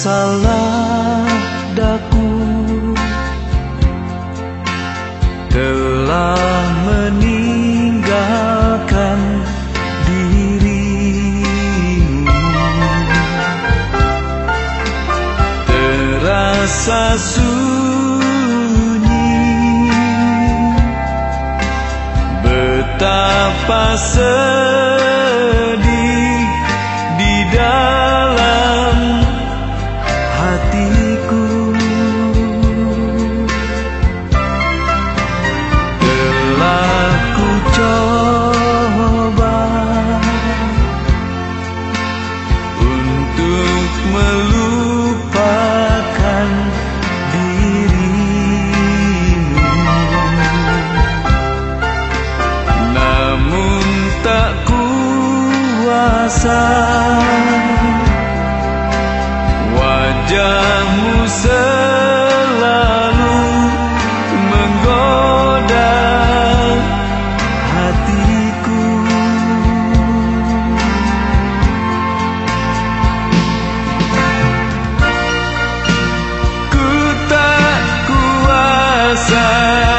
salah daku. Telah meninggalkan dirimu. Terasa sunyi. Betapa sedih melupakan dirimu. Namun tak kuasa sun